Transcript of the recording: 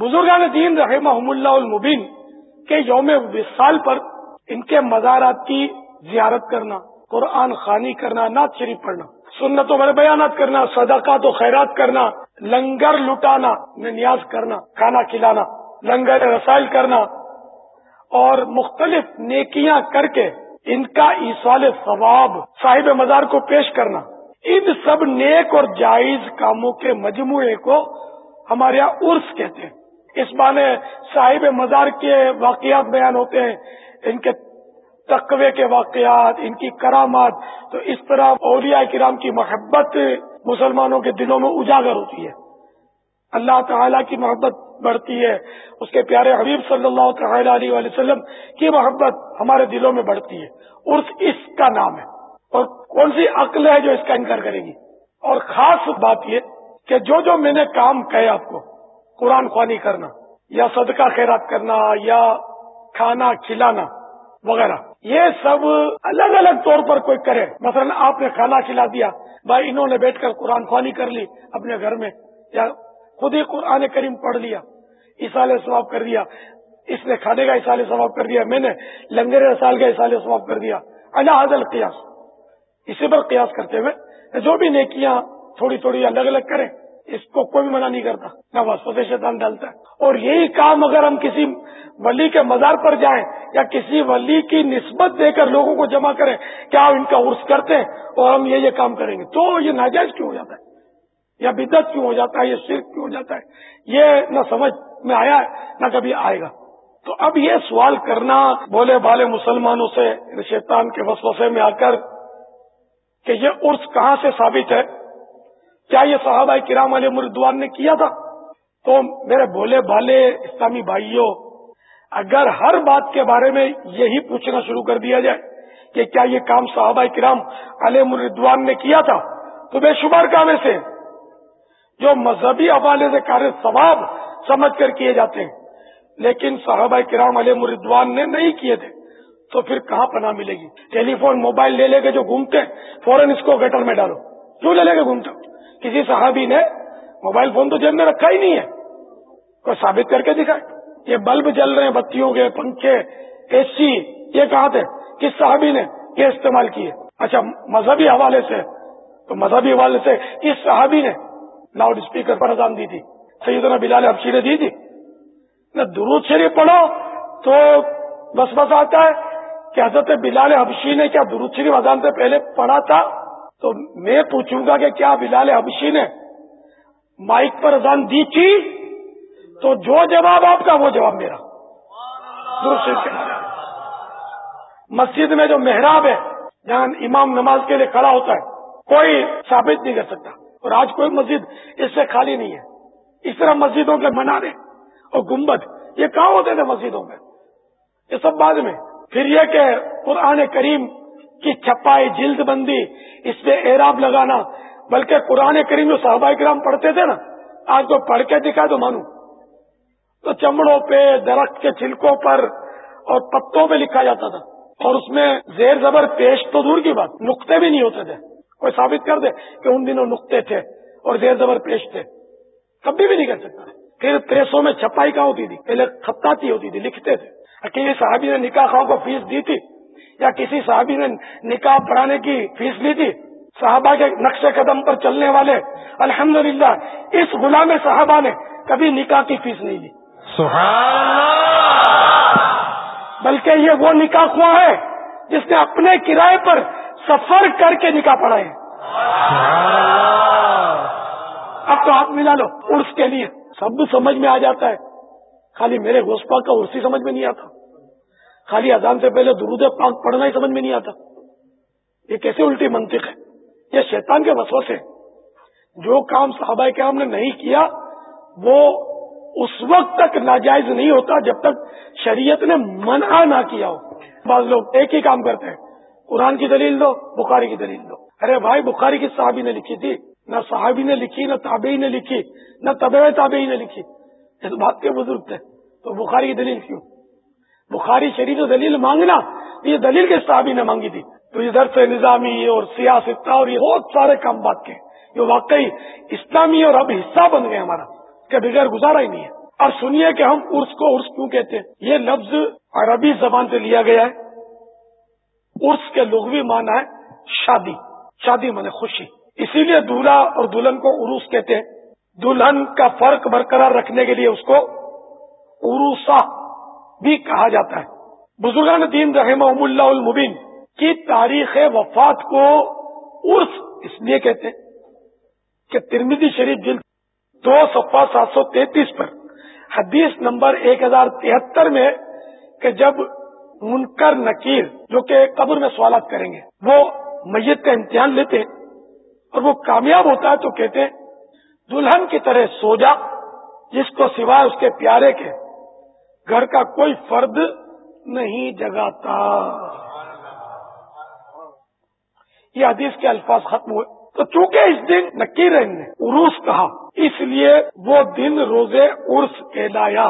بزرگان دین رحمہ اللہ المبین کے یوم وصال پر ان کے مزارات کی زیارت کرنا، قرآن خانی کرنا، نعت شریف پڑھنا، سنتوں میں بیانات کرنا، صدقات و خیرات کرنا، لنگر لٹانا نیاز کرنا، کھانا کھلانا، لنگر رسائل کرنا، اور مختلف نیکیاں کر کے ان کا ایسال ثواب صاحب مزار کو پیش کرنا۔ ان سب نیک اور جائز کاموں کے مجموعے کو ہمارے یہاں عرس کہتے ہیں۔ اس بانے صاحب مزار کے واقعات بیان ہوتے ہیں، ان کے تقوی کے واقعات، ان کی کرامات، تو اس طرح اولیاء کرام کی محبت مسلمانوں کے دلوں میں اجاگر ہوتی ہے۔ اللہ تعالیٰ کی محبت بڑھتی ہے، اس کے پیارے حبیب صلی اللہ تعالی علیہ وسلم کی محبت ہمارے دلوں میں بڑھتی ہے۔ عرس اس کا نام ہے۔ اور کون سی عقل ہے جو اس کا انکار کرے گی؟ اور خاص بات یہ کہ جو جو میں نے کام کہے آپ کو قرآن خوانی کرنا، یا صدقہ خیرات کرنا، یا کھانا کھلانا وغیرہ۔ یہ سب الگ الگ طور پر کوئی کرے۔ مثلا آپ نے کھانا کھلا دیا، بھائی انہوں نے بیٹھ کر قرآن خوانی کر لی اپنے گھر میں، یا خود ہی قرآن کریم پڑھ لیا اسال ثواب کر دیا۔ اس نے کھانے کا اصال ثواب کر دیا، میں نے لنگر سال کا اصال ثواب کر دیا۔ اللہ حضل قیاس اسی پر قیاس کرتے ہوئے، جو بھی نیکیاں تھوڑی تھوڑی الگ الگ کریں۔ اس کو کوئی منع نہیں کرتا، نہ وسوسے شیطان ڈالتا ہے۔ اور یہی کام اگر ہم کسی ولی کے مزار پر جائیں یا کسی ولی کی نسبت دے کر لوگوں کو جمع کریں، کیا ان کا عرص کرتے ہیں اور ہم یہ یہ کام کریں گے؟ تو یہ ناجائز کیوں ہو جاتا ہے؟ یا بدت کیوں ہو جاتا ہے؟ یہ شرک کیوں ہو جاتا ہے؟ یہ نہ سمجھ میں آیا ہے، نہ کبھی آئے گا۔ تو اب یہ سوال کرنا بولے بالے مسلمانوں سے، شیطان کے وسوسے میں آ کر کہ یہ عرص کہاں سے ثابت ہے؟ کیا یہ صحابہ کرام علیہ مردوان نے کیا تھا؟ تو میرے بولے بالے اسلامی بھائیوں، اگر ہر بات کے بارے میں یہی پوچھنا شروع کر دیا جائے کہ کیا یہ کام صحابہ کرام علیہ مردوان نے کیا تھا، تو بے شمار کام ایسے جو مذہبی حوالے سے کار ثواب سمجھ کر کیے جاتے ہیں، لیکن صحابہ کرام علیہ مردوان نے نہیں کیے تھے۔ تو پھر کہاں پناہ ملے گی؟ ٹیلی فون، موبائل لے لے کے جو گھومتے ہیں، فوراً اس کو گٹر میں ڈالو۔ کیوں لے لے کے گھومتے کسی صحابی نے موبائل فون تو جیب میں رکھا ہی نہیں ہے کوئی ثابت کر کے دکھائے۔ یہ بلب جل رہے ہیں، بتیوں کے، پنکھے، اے سی، یہ کہاں تھے؟ کس صحابی نے یہ استعمال کیے؟ اچھا مذہبی حوالے سے، تو مذہبی حوالے سے کس صحابی نے لاؤڈ اسپیکر پر اذان دی تھی؟ سیدنا بلال حبشی نے دی تھی۔ نہ درود شریف پڑھو تو بس بس آتا ہے کہ حضرت بلال حبشی نے کیا درود شریف اذان سے پہلے پڑھا تھا؟ تو میں پوچھوں گا کہ کیا بلال حبشی نے مائک پر اذان دی تھی؟ تو جو جواب آپ کا، وہ جواب میرا۔ مسجد میں جو محراب ہے، جہاں امام نماز کے لیے کھڑا ہوتا ہے، کوئی ثابت نہیں کر سکتا۔ اور آج کوئی مسجد اس سے خالی نہیں ہے۔ اس طرح مسجدوں کے منارے اور گنبد، یہ کہاں ہوتے تھے مسجدوں میں؟ یہ سب بعد میں۔ پھر یہ کہ قرآن کریم کی چھپائی جلد بندی، اس پہ اعراب لگانا۔ بلکہ قرآن کریم جو صحابہ کرام پڑھتے تھے نا، آج تو پڑھ کے دکھا تو مانو تو چمڑوں پہ، درخت کے چھلکوں پر اور پتوں پہ لکھا جاتا تھا۔ اور اس میں زیر زبر پیش تو دور کی بات، نقطے بھی نہیں ہوتے تھے۔ کوئی ثابت کر دے کہ ان دنوں نقطے تھے اور زیر زبر پیش تھے۔ کبھی بھی نہیں کر سکتا۔ پھر پریسوں میں چھپائی کہاں ہوتی تھی؟ پہلے خطاطی ہوتی تھی، لکھتے تھے۔ اکیلے صحابی نے نکاح خواہ کو فیس دی تھی۔ یا کسی صحابی نے نکاح پڑھانے کی فیس لی تھی؟ صحابہ کے نقش قدم پر چلنے والے۔ الحمدللہ اس غلام صحابہ نے کبھی نکاح کی فیس نہیں لی۔ بلکہ یہ وہ نکاح خواہ ہے جس نے اپنے کرائے پر سفر کر کے نکاح پڑھا ہے اب تو ہاتھ ملا لو عرس کے لیے۔ سب سمجھ میں آ جاتا ہے۔ خالی میرے گوسپا کا عرصی سمجھ میں نہیں آتا۔ خالی اذان سے پہلے درود پاک پڑھنا ہی سمجھ میں نہیں آتا۔ یہ کیسے الٹی منطق ہے؟ یہ شیطان کے وسوسے سے جو کام صحابہ کے ہم نے نہیں کیا، وہ اس وقت تک ناجائز نہیں ہوتا جب تک شریعت نے منع نہ کیا ہو۔ بعض لوگ ایک ہی کام کرتے ہیں۔ قرآن کی دلیل دو، بخاری کی دلیل دو۔ ارے بھائی، بخاری کی صحابی نے لکھی تھی۔ نہ صحابی نے لکھی، نہ تابعی نے لکھی، نہ طبع تابعی نے لکھی۔ اس بات کے بزرگ تھے۔ تو بخاری کی دلیل کیوں؟ بخاری شریف دلیل مانگنا، یہ دلیل کے صحابی نے مانگی تھی۔ تو ادھر سے نظامی اور سیاست اور یہ بہت سارے کام بات کے یہ واقعی اسلامی اور اب حصہ بن گئے ہمارا کہ بغیر گزارا ہی نہیں ہے۔ اور سنیے کہ ہم عرس کو عرس کیوں کہتے ہیں؟ یہ لفظ عربی زبان سے لیا گیا ہے۔ عرس کے لغوی معنی ہے شادی۔ شادی من خوشی۔ اسی لیے دولہا اور دلہن کو عروس کہتے ہیں۔ دلہن کا فرق برقرار رکھنے کے لیے اس کو عروسا بھی کہا جاتا ہے۔ بزرگان دین رحمہ اللہ المبین کی تاریخ وفات کو عرس اس لیے کہتے ہیں کہ ترمیدی شریف جلد دو صفحہ سات سو تینتیس پر حدیث نمبر ایک ہزار تہتر میں کہ جب منکر نکیر جو کہ قبر میں سوالات کریں گے، وہ میت کا امتحان لیتے اور وہ کامیاب ہوتا ہے تو کہتے دلہن کی طرح سو جا، جس کو سوائے اس کے پیارے کے گھر کا کوئی فرد نہیں جگاتا۔ یہ حدیث کے الفاظ ختم ہوئے۔ تو چونکہ اس دن نکیر نے عروس کہا، اس لیے وہ دن روزے عرس کہلایا